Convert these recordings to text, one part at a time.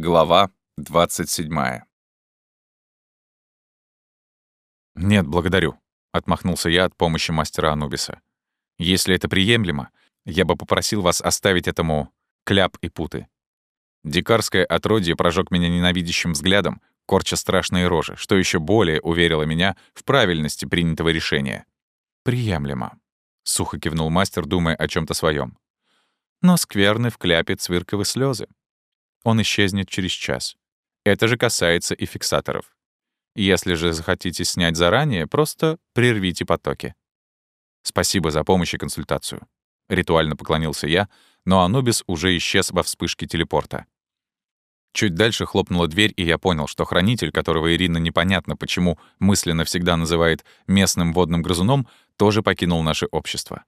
Глава 27. «Нет, благодарю», — отмахнулся я от помощи мастера Анубиса. «Если это приемлемо, я бы попросил вас оставить этому кляп и путы». Дикарское отродье прожег меня ненавидящим взглядом, корча страшные рожи, что еще более уверило меня в правильности принятого решения. «Приемлемо», — сухо кивнул мастер, думая о чем то своем. «Но скверны в кляпе цвирковы слезы он исчезнет через час. Это же касается и фиксаторов. Если же захотите снять заранее, просто прервите потоки. Спасибо за помощь и консультацию. Ритуально поклонился я, но Анубис уже исчез во вспышке телепорта. Чуть дальше хлопнула дверь, и я понял, что хранитель, которого Ирина непонятно почему мысленно всегда называет местным водным грызуном, тоже покинул наше общество.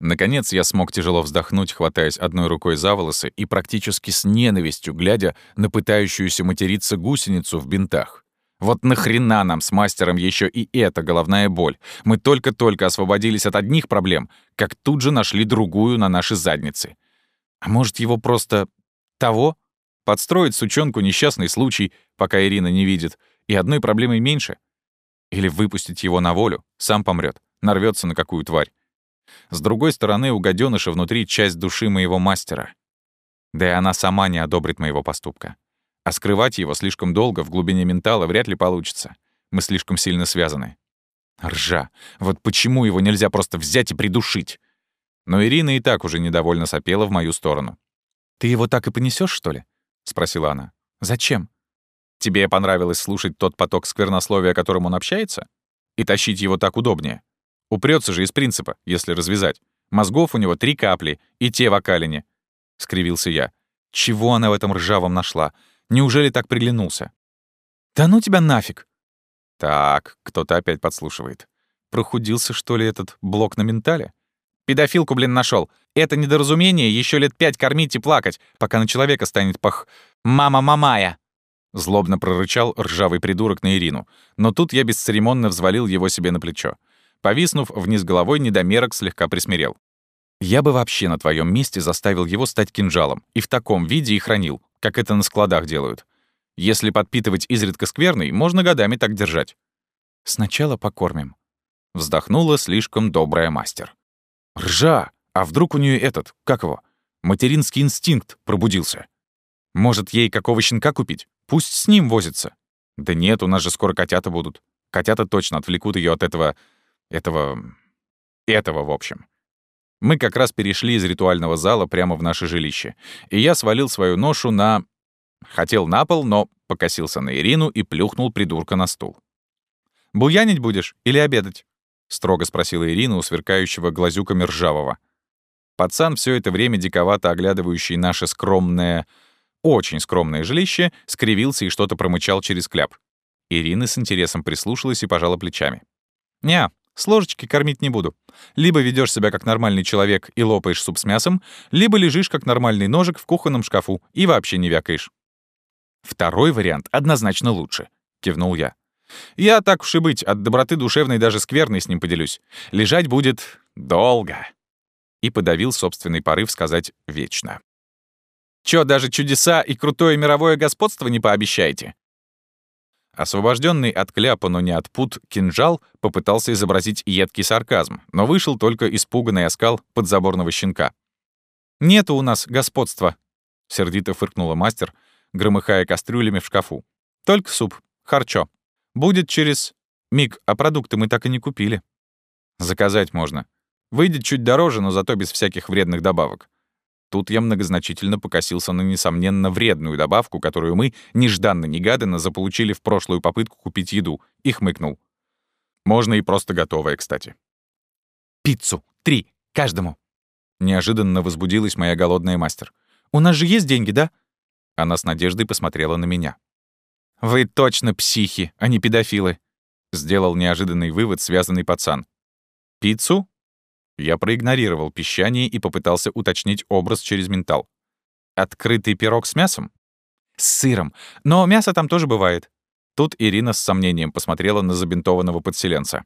Наконец я смог тяжело вздохнуть, хватаясь одной рукой за волосы и практически с ненавистью глядя на пытающуюся материться гусеницу в бинтах. Вот нахрена нам с мастером еще и эта головная боль? Мы только-только освободились от одних проблем, как тут же нашли другую на наши задницы. А может, его просто... того? Подстроить сучонку несчастный случай, пока Ирина не видит, и одной проблемой меньше? Или выпустить его на волю, сам помрет, нарвется на какую тварь. С другой стороны, у гадёныша внутри часть души моего мастера. Да и она сама не одобрит моего поступка. А скрывать его слишком долго в глубине ментала вряд ли получится. Мы слишком сильно связаны. Ржа. Вот почему его нельзя просто взять и придушить? Но Ирина и так уже недовольно сопела в мою сторону. «Ты его так и понесешь, что ли?» — спросила она. «Зачем? Тебе понравилось слушать тот поток сквернословия, которым он общается? И тащить его так удобнее?» Упрется же из принципа, если развязать. Мозгов у него три капли, и те в окалине. Скривился я. Чего она в этом ржавом нашла? Неужели так приглянулся? Да ну тебя нафиг! Так, кто-то опять подслушивает. Прохудился, что ли, этот блок на ментале? Педофилку, блин, нашел. Это недоразумение еще лет пять кормить и плакать, пока на человека станет пах... «Мама-мамая!» Злобно прорычал ржавый придурок на Ирину. Но тут я бесцеремонно взвалил его себе на плечо. Повиснув вниз головой, недомерок слегка присмирел. «Я бы вообще на твоем месте заставил его стать кинжалом, и в таком виде и хранил, как это на складах делают. Если подпитывать изредка скверный, можно годами так держать». «Сначала покормим», — вздохнула слишком добрая мастер. «Ржа! А вдруг у нее этот, как его, материнский инстинкт пробудился? Может, ей какого щенка купить? Пусть с ним возится. Да нет, у нас же скоро котята будут. Котята точно отвлекут ее от этого этого... этого, в общем. Мы как раз перешли из ритуального зала прямо в наше жилище, и я свалил свою ношу на... Хотел на пол, но покосился на Ирину и плюхнул придурка на стул. «Буянить будешь или обедать?» — строго спросила Ирина у сверкающего глазюками ржавого. Пацан, все это время диковато оглядывающий наше скромное, очень скромное жилище, скривился и что-то промычал через кляп. Ирина с интересом прислушалась и пожала плечами. «Не, с ложечки кормить не буду. Либо ведешь себя как нормальный человек и лопаешь суп с мясом, либо лежишь как нормальный ножик в кухонном шкафу и вообще не вякаешь. Второй вариант однозначно лучше, кивнул я. Я, так уж и быть, от доброты душевной даже скверной с ним поделюсь. Лежать будет долго. И подавил собственный порыв сказать «вечно». Чё, даже чудеса и крутое мировое господство не пообещаете? Освобожденный от кляпа, но не от пут, кинжал попытался изобразить едкий сарказм, но вышел только испуганный оскал подзаборного щенка. «Нету у нас господства», — сердито фыркнула мастер, громыхая кастрюлями в шкафу. «Только суп. Харчо. Будет через... Миг, а продукты мы так и не купили». «Заказать можно. Выйдет чуть дороже, но зато без всяких вредных добавок. Тут я многозначительно покосился на несомненно вредную добавку, которую мы нежданно-негаданно заполучили в прошлую попытку купить еду, и хмыкнул. Можно и просто готовое, кстати. «Пиццу! Три! Каждому!» Неожиданно возбудилась моя голодная мастер. «У нас же есть деньги, да?» Она с надеждой посмотрела на меня. «Вы точно психи, а не педофилы!» Сделал неожиданный вывод связанный пацан. «Пиццу? Я проигнорировал пищание и попытался уточнить образ через ментал. «Открытый пирог с мясом?» «С сыром. Но мясо там тоже бывает». Тут Ирина с сомнением посмотрела на забинтованного подселенца.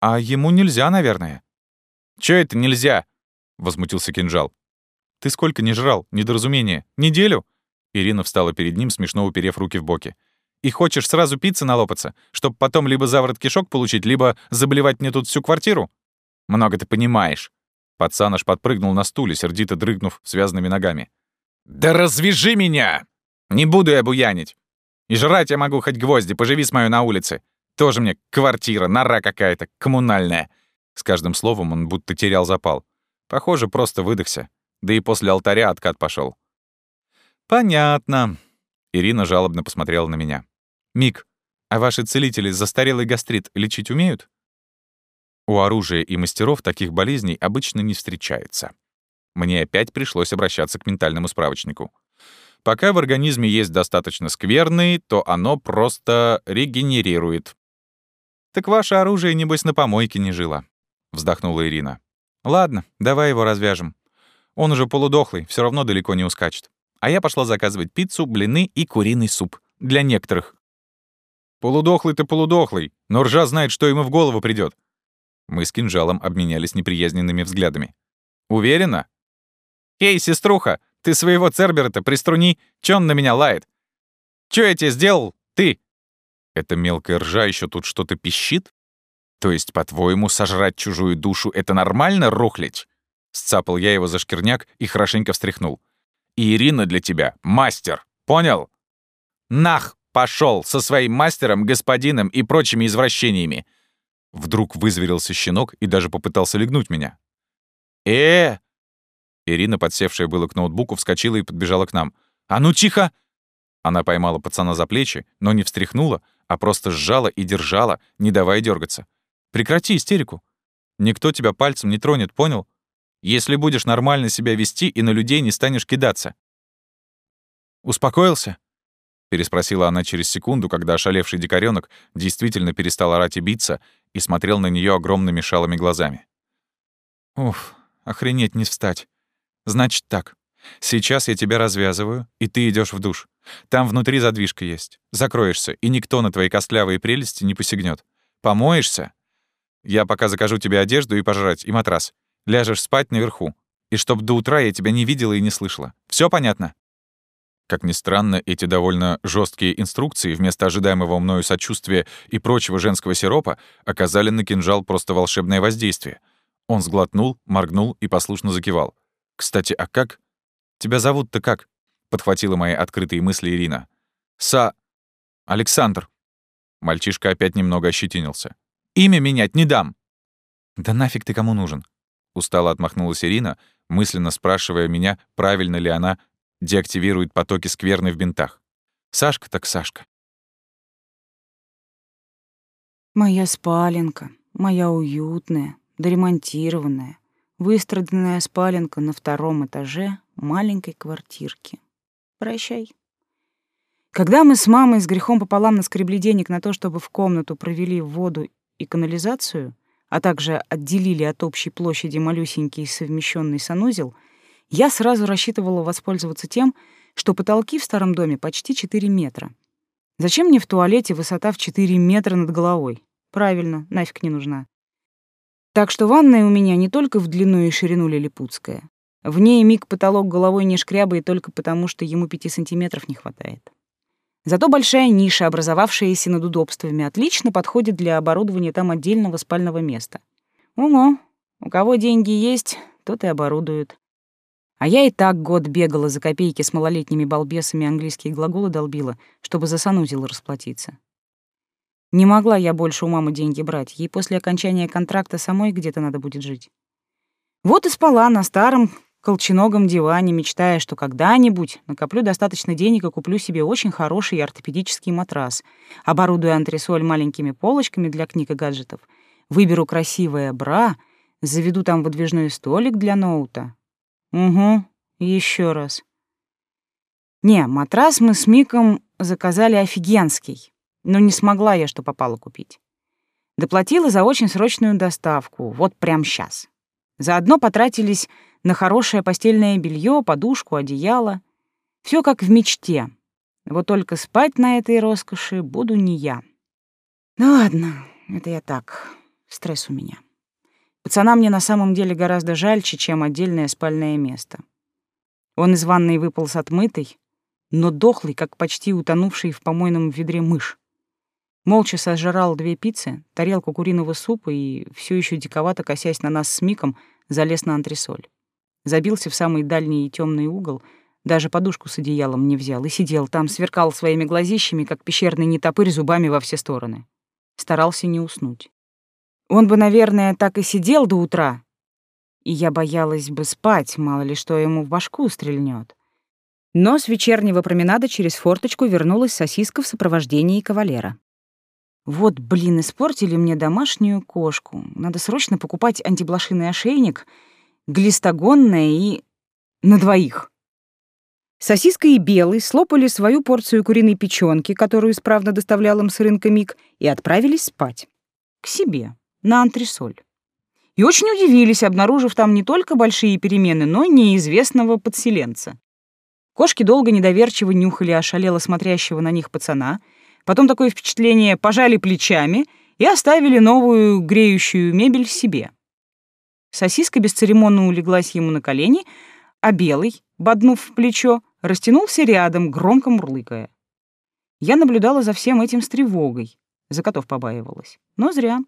«А ему нельзя, наверное». «Чё это нельзя?» — возмутился кинжал. «Ты сколько не жрал? Недоразумение. Неделю?» Ирина встала перед ним, смешно уперев руки в боки. «И хочешь сразу пиццы налопаться, чтобы потом либо заворот кишок получить, либо заблевать мне тут всю квартиру? Много ты понимаешь». Пацан аж подпрыгнул на стуле, сердито дрыгнув связанными ногами. «Да развяжи меня! Не буду я буянить! И жрать я могу хоть гвозди, поживи с моё на улице. Тоже мне квартира, нора какая-то, коммунальная». С каждым словом он будто терял запал. Похоже, просто выдохся. Да и после алтаря откат пошел. «Понятно». Ирина жалобно посмотрела на меня. «Мик, а ваши целители застарелый гастрит лечить умеют?» У оружия и мастеров таких болезней обычно не встречается. Мне опять пришлось обращаться к ментальному справочнику. Пока в организме есть достаточно скверный, то оно просто регенерирует. «Так ваше оружие, небось, на помойке не жило», — вздохнула Ирина. «Ладно, давай его развяжем. Он уже полудохлый, все равно далеко не ускачет а я пошла заказывать пиццу, блины и куриный суп. Для некоторых. Полудохлый-то полудохлый, но ржа знает, что ему в голову придет. Мы с кинжалом обменялись неприязненными взглядами. «Уверена?» «Эй, сеструха, ты своего Цербера-то приструни, чё он на меня лает? Чё я тебе сделал? Ты?» Эта мелкая ржа еще тут что-то пищит? То есть, по-твоему, сожрать чужую душу — это нормально, рухлить? Сцапал я его за шкирняк и хорошенько встряхнул Ирина для тебя мастер. Понял? Нах пошел со своим мастером, господином и прочими извращениями. Вдруг вызверился щенок и даже попытался легнуть меня. э Ирина, подсевшая было к ноутбуку, вскочила и подбежала к нам. «А ну тихо!» Она поймала пацана за плечи, но не встряхнула, а просто сжала и держала, не давая дергаться. «Прекрати истерику. Никто тебя пальцем не тронет, понял? если будешь нормально себя вести и на людей не станешь кидаться. «Успокоился?» — переспросила она через секунду, когда ошалевший дикарёнок действительно перестал орать и биться и смотрел на неё огромными шалыми глазами. «Уф, охренеть не встать. Значит так. Сейчас я тебя развязываю, и ты идёшь в душ. Там внутри задвижка есть. Закроешься, и никто на твои костлявые прелести не посягнет. Помоешься? Я пока закажу тебе одежду и пожрать, и матрас. Ляжешь спать наверху. И чтоб до утра я тебя не видела и не слышала. Все понятно?» Как ни странно, эти довольно жесткие инструкции вместо ожидаемого мною сочувствия и прочего женского сиропа оказали на кинжал просто волшебное воздействие. Он сглотнул, моргнул и послушно закивал. «Кстати, а как?» «Тебя зовут-то как?» — подхватила мои открытые мысли Ирина. «Са... Александр». Мальчишка опять немного ощетинился. «Имя менять не дам!» «Да нафиг ты кому нужен?» Устало отмахнулась Ирина, мысленно спрашивая меня, правильно ли она деактивирует потоки скверны в бинтах. Сашка так Сашка. Моя спаленка, моя уютная, доремонтированная, выстраданная спаленка на втором этаже маленькой квартирки. Прощай. Когда мы с мамой с грехом пополам наскребли денег на то, чтобы в комнату провели воду и канализацию, а также отделили от общей площади малюсенький совмещенный санузел, я сразу рассчитывала воспользоваться тем, что потолки в старом доме почти 4 метра. Зачем мне в туалете высота в 4 метра над головой? Правильно, нафиг не нужна. Так что ванная у меня не только в длину и ширину лилипутская. В ней миг потолок головой не шкрябает только потому, что ему 5 сантиметров не хватает. Зато большая ниша, образовавшаяся над удобствами, отлично подходит для оборудования там отдельного спального места. Умо, у кого деньги есть, тот и оборудует. А я и так год бегала за копейки с малолетними балбесами английские глаголы долбила, чтобы за санузел расплатиться. Не могла я больше у мамы деньги брать, ей после окончания контракта самой где-то надо будет жить. Вот и спала на старом колченогом диване, мечтая, что когда-нибудь накоплю достаточно денег и куплю себе очень хороший ортопедический матрас, оборудую антресоль маленькими полочками для книг и гаджетов, выберу красивое бра, заведу там выдвижной столик для ноута. Угу, еще раз. Не, матрас мы с Миком заказали офигенский, но не смогла я, что попало, купить. Доплатила за очень срочную доставку, вот прям сейчас. Заодно потратились на хорошее постельное белье, подушку, одеяло. Все как в мечте. Вот только спать на этой роскоши буду не я. Ну ладно, это я так, стресс у меня. Пацана мне на самом деле гораздо жальче, чем отдельное спальное место. Он из ванной выполз отмытый, но дохлый, как почти утонувший в помойном ведре мышь. Молча сожрал две пиццы, тарелку куриного супа и, все еще диковато косясь на нас с Миком, залез на антресоль. Забился в самый дальний и темный угол, даже подушку с одеялом не взял и сидел там, сверкал своими глазищами, как пещерный нетопырь зубами во все стороны. Старался не уснуть. Он бы, наверное, так и сидел до утра, и я боялась бы спать, мало ли что ему в башку стрельнет. Но с вечернего променада через форточку вернулась сосиска в сопровождении кавалера. Вот, блин, испортили мне домашнюю кошку. Надо срочно покупать антиблошиный ошейник, глистогонное и... на двоих. Сосиска и Белый слопали свою порцию куриной печёнки, которую исправно доставлял им с рынка Миг, и отправились спать. К себе, на антресоль. И очень удивились, обнаружив там не только большие перемены, но и неизвестного подселенца. Кошки долго недоверчиво нюхали ошалело смотрящего на них пацана — Потом такое впечатление пожали плечами и оставили новую греющую мебель себе. Сосиска бесцеремонно улеглась ему на колени, а белый, боднув в плечо, растянулся рядом, громко мурлыкая. Я наблюдала за всем этим с тревогой, за котов побаивалась. Но зря.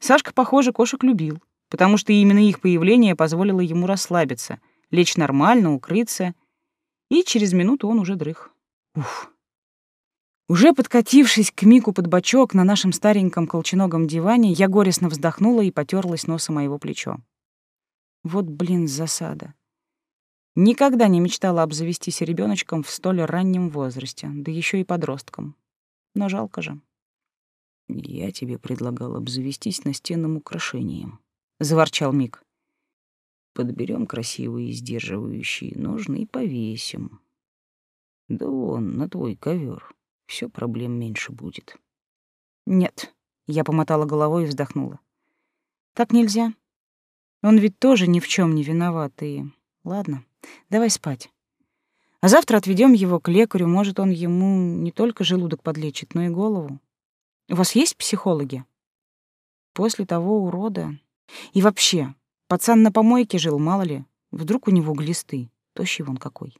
Сашка, похоже, кошек любил, потому что именно их появление позволило ему расслабиться, лечь нормально, укрыться, и через минуту он уже дрых. Уф. Уже подкатившись к Мику под бочок на нашем стареньком колченогом диване, я горестно вздохнула и потерлась носом моего плечо. Вот, блин, засада. Никогда не мечтала обзавестись ребеночком в столь раннем возрасте, да еще и подростком. Но жалко же. «Я тебе предлагал обзавестись настенным украшением», — заворчал Мик. «Подберем красивые сдерживающие ножны и повесим. Да он на твой ковер все проблем меньше будет. Нет, я помотала головой и вздохнула. Так нельзя. Он ведь тоже ни в чем не виноват, и... Ладно, давай спать. А завтра отведем его к лекарю, может, он ему не только желудок подлечит, но и голову. У вас есть психологи? После того урода... И вообще, пацан на помойке жил, мало ли. Вдруг у него глисты. Тощий вон какой.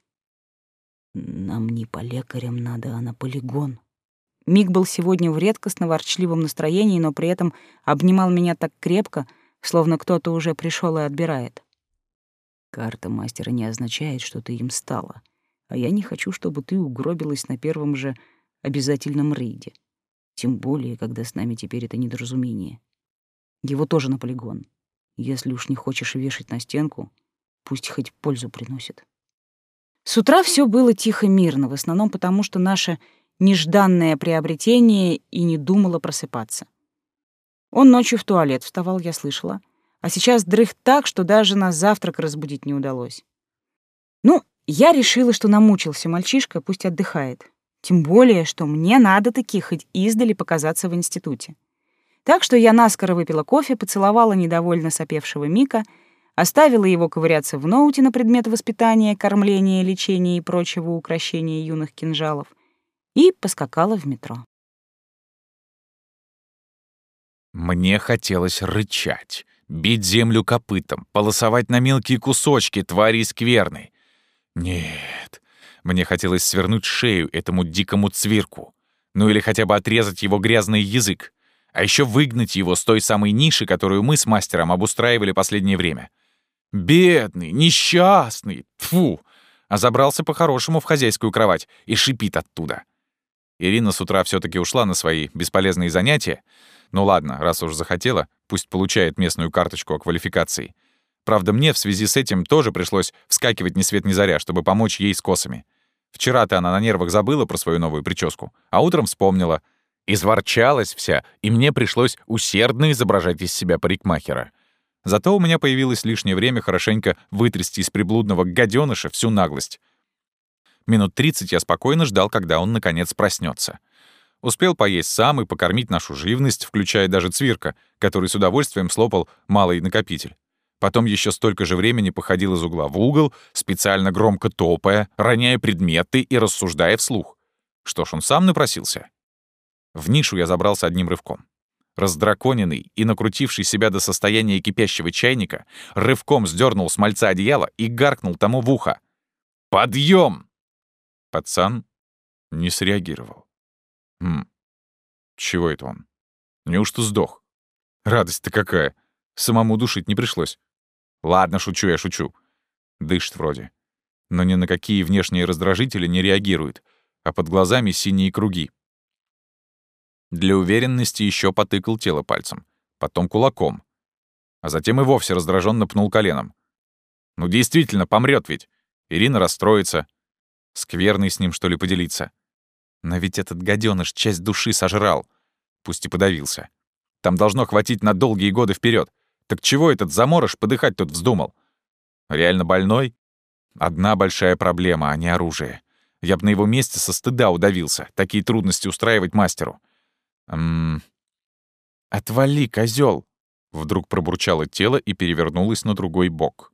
Нам не по лекарям надо, а на полигон. Миг был сегодня в редкостно ворчливом настроении, но при этом обнимал меня так крепко, словно кто-то уже пришел и отбирает. Карта мастера не означает, что ты им стала, а я не хочу, чтобы ты угробилась на первом же обязательном рейде. Тем более, когда с нами теперь это недоразумение. Его тоже на полигон. Если уж не хочешь вешать на стенку, пусть хоть пользу приносит. С утра все было тихо-мирно, в основном потому, что наше нежданное приобретение и не думало просыпаться. Он ночью в туалет вставал, я слышала, а сейчас дрых так, что даже на завтрак разбудить не удалось. Ну, я решила, что намучился мальчишка, пусть отдыхает. Тем более, что мне надо таки хоть издали показаться в институте. Так что я наскоро выпила кофе, поцеловала недовольно сопевшего Мика — оставила его ковыряться в ноуте на предмет воспитания, кормления, лечения и прочего украшения юных кинжалов и поскакала в метро. Мне хотелось рычать, бить землю копытом, полосовать на мелкие кусочки твари скверной. Нет, мне хотелось свернуть шею этому дикому цвирку, ну или хотя бы отрезать его грязный язык, а еще выгнать его с той самой ниши, которую мы с мастером обустраивали последнее время. Бедный, несчастный, фу! А забрался по-хорошему в хозяйскую кровать и шипит оттуда. Ирина с утра все таки ушла на свои бесполезные занятия. Ну ладно, раз уж захотела, пусть получает местную карточку о квалификации. Правда, мне в связи с этим тоже пришлось вскакивать ни свет ни заря, чтобы помочь ей с косами. Вчера-то она на нервах забыла про свою новую прическу, а утром вспомнила. Изворчалась вся, и мне пришлось усердно изображать из себя парикмахера. Зато у меня появилось лишнее время хорошенько вытрясти из приблудного гаденыша всю наглость. Минут 30 я спокойно ждал, когда он, наконец, проснется. Успел поесть сам и покормить нашу живность, включая даже цвирка, который с удовольствием слопал малый накопитель. Потом еще столько же времени походил из угла в угол, специально громко топая, роняя предметы и рассуждая вслух. Что ж, он сам напросился. В нишу я забрался одним рывком. Раздраконенный и накрутивший себя до состояния кипящего чайника, рывком сдернул с мальца одеяло и гаркнул тому в ухо. «Подъем!» Пацан не среагировал. Хм, чего это он? Неужто сдох? Радость-то какая! Самому душить не пришлось. Ладно, шучу я, шучу. Дышит вроде. Но ни на какие внешние раздражители не реагирует, а под глазами синие круги. Для уверенности еще потыкал тело пальцем, потом кулаком, а затем и вовсе раздраженно пнул коленом. Ну действительно, помрет ведь. Ирина расстроится. Скверный с ним, что ли, поделиться. Но ведь этот гаденыш часть души сожрал, пусть и подавился. Там должно хватить на долгие годы вперед. Так чего этот заморож подыхать тут вздумал? Реально больной? Одна большая проблема, а не оружие. Я бы на его месте со стыда удавился. Такие трудности устраивать мастеру. Ммм... «Отвали, козел! Вдруг пробурчало тело и перевернулось на другой бок.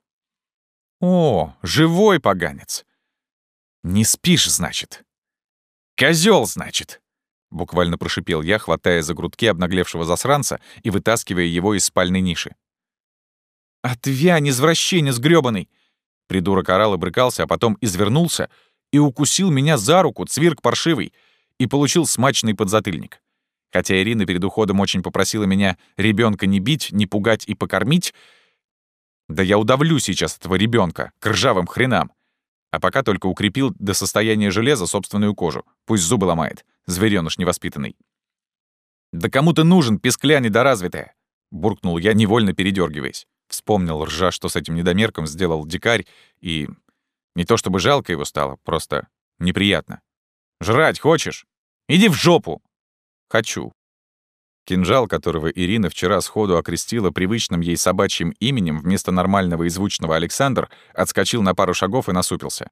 «О, живой поганец! Не спишь, значит? Козел, значит!» Буквально прошипел я, хватая за грудки обнаглевшего засранца и вытаскивая его из спальной ниши. «Отвянь, извращенец грёбаный!» Придурок орал и брыкался, а потом извернулся и укусил меня за руку, цвирк паршивый, и получил смачный подзатыльник. Хотя Ирина перед уходом очень попросила меня ребенка не бить, не пугать и покормить, да я удавлю сейчас этого ребенка к ржавым хренам. А пока только укрепил до состояния железа собственную кожу. Пусть зубы ломает, зверёныш невоспитанный. «Да кому ты нужен, пескля недоразвитая?» — буркнул я, невольно передергиваясь. Вспомнил ржа, что с этим недомерком сделал дикарь, и... Не то чтобы жалко его стало, просто неприятно. «Жрать хочешь? Иди в жопу!» «Хочу». Кинжал, которого Ирина вчера сходу окрестила привычным ей собачьим именем вместо нормального и звучного Александр, отскочил на пару шагов и насупился.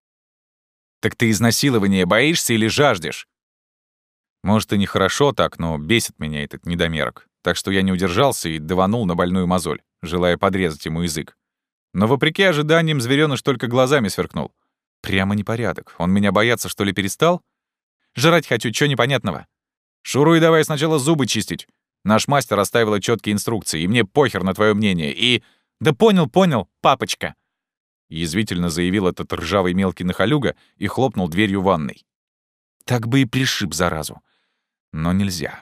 «Так ты изнасилования боишься или жаждешь?» Может, и нехорошо так, но бесит меня этот недомерок. Так что я не удержался и даванул на больную мозоль, желая подрезать ему язык. Но вопреки ожиданиям зверёныш только глазами сверкнул. Прямо непорядок. Он меня бояться, что ли, перестал? Жрать хочу, чё непонятного? Шуруй давай сначала зубы чистить. Наш мастер оставила четкие инструкции, и мне похер на твое мнение. И... Да понял, понял, папочка. Язвительно заявил этот ржавый мелкий нахалюга и хлопнул дверью ванной. Так бы и пришиб заразу. Но нельзя.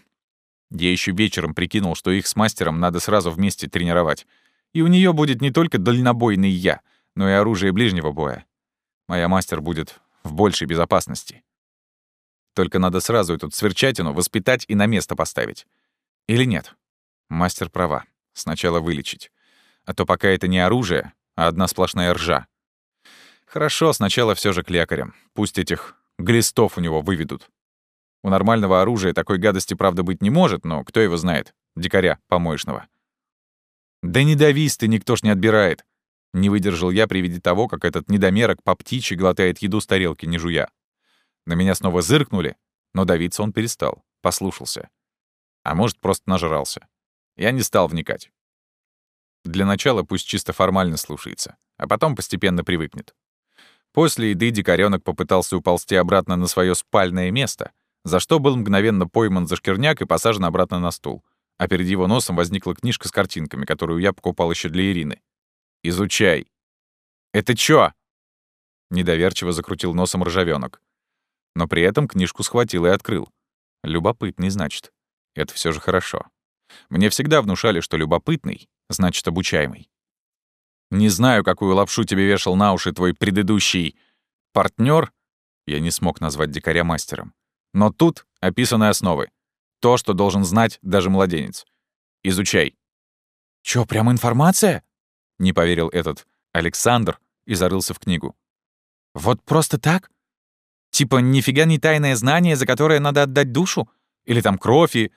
Я еще вечером прикинул, что их с мастером надо сразу вместе тренировать. И у нее будет не только дальнобойный я, но и оружие ближнего боя. Моя мастер будет в большей безопасности. Только надо сразу эту сверчатину воспитать и на место поставить. Или нет? Мастер права. Сначала вылечить. А то пока это не оружие, а одна сплошная ржа. Хорошо, сначала все же к лекарям. Пусть этих глистов у него выведут. У нормального оружия такой гадости, правда, быть не может, но кто его знает? Дикаря помоечного. Да не давись ты, никто ж не отбирает. Не выдержал я при виде того, как этот недомерок по птичьи глотает еду с тарелки, не жуя. На меня снова зыркнули, но давиться он перестал, послушался. А может, просто нажрался. Я не стал вникать. Для начала пусть чисто формально слушается, а потом постепенно привыкнет. После еды дикарёнок попытался уползти обратно на свое спальное место, за что был мгновенно пойман за шкирняк и посажен обратно на стул. А перед его носом возникла книжка с картинками, которую я покупал еще для Ирины. «Изучай». «Это чё?» Недоверчиво закрутил носом ржавёнок но при этом книжку схватил и открыл. Любопытный, значит. Это все же хорошо. Мне всегда внушали, что любопытный — значит обучаемый. Не знаю, какую лапшу тебе вешал на уши твой предыдущий партнер. Я не смог назвать дикаря мастером. Но тут описаны основы. То, что должен знать даже младенец. Изучай. «Чё, прям информация?» — не поверил этот Александр и зарылся в книгу. «Вот просто так? Типа нифига не тайное знание, за которое надо отдать душу? Или там кровь и...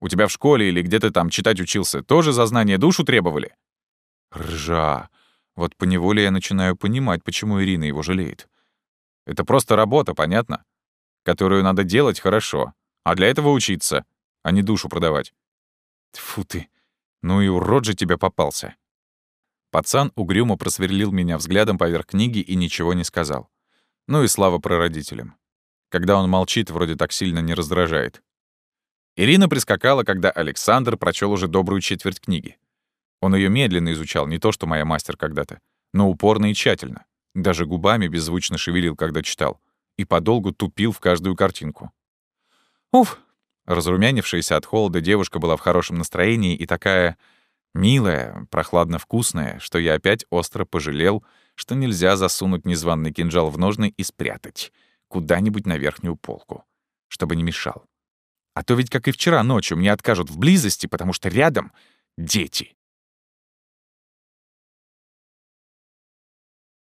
У тебя в школе или где ты там читать учился, тоже за знание душу требовали? Ржа. Вот поневоле я начинаю понимать, почему Ирина его жалеет. Это просто работа, понятно? Которую надо делать хорошо. А для этого учиться, а не душу продавать. Тьфу ты. Ну и урод же тебя попался. Пацан угрюмо просверлил меня взглядом поверх книги и ничего не сказал. Ну и слава прародителям. Когда он молчит, вроде так сильно не раздражает. Ирина прискакала, когда Александр прочел уже добрую четверть книги. Он ее медленно изучал, не то что моя мастер когда-то, но упорно и тщательно. Даже губами беззвучно шевелил, когда читал. И подолгу тупил в каждую картинку. Уф! Разрумянившаяся от холода девушка была в хорошем настроении и такая милая, прохладно-вкусная, что я опять остро пожалел, что нельзя засунуть незваный кинжал в ножны и спрятать куда-нибудь на верхнюю полку, чтобы не мешал. А то ведь, как и вчера ночью, мне откажут в близости, потому что рядом дети.